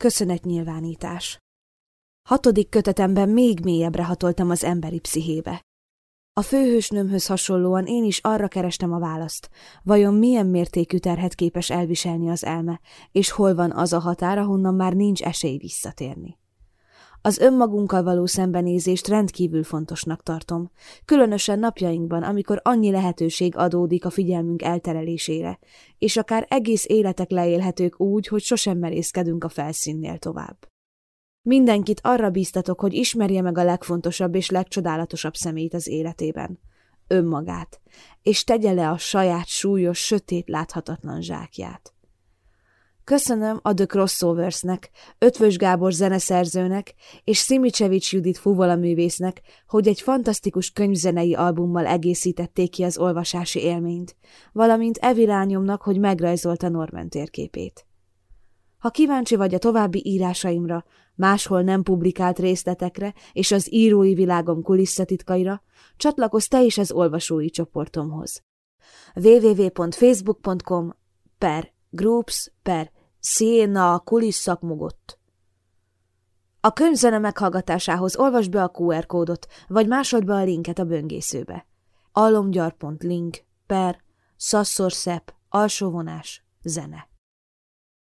Köszönetnyilvánítás Hatodik kötetemben még mélyebbre hatoltam az emberi pszichébe. A főhősnőmhöz hasonlóan én is arra kerestem a választ, vajon milyen mértékű terhet képes elviselni az elme, és hol van az a határ, ahonnan már nincs esély visszatérni. Az önmagunkkal való szembenézést rendkívül fontosnak tartom, különösen napjainkban, amikor annyi lehetőség adódik a figyelmünk elterelésére, és akár egész életek leélhetők úgy, hogy sosem merészkedünk a felszínnél tovább. Mindenkit arra bíztatok, hogy ismerje meg a legfontosabb és legcsodálatosabb szemét az életében, önmagát, és tegye le a saját súlyos, sötét, láthatatlan zsákját. Köszönöm a The Crossoversnek, Ötvös Gábor zeneszerzőnek és Szimicsevics Judit fuvolaművésznek, hogy egy fantasztikus könyvzenei albummal egészítették ki az olvasási élményt, valamint Evilányomnak, hogy megrajzolta Norman térképét. Ha kíváncsi vagy a további írásaimra, máshol nem publikált részletekre és az írói világom kulisszatitkaira, csatlakozz te is az olvasói csoportomhoz. www.facebook.com per groups per széna kulisszak mogott. A könyvzene meghallgatásához olvasd be a QR kódot, vagy másod be a linket a böngészőbe. alomgyar.link per szasszorszep alsóvonás zene.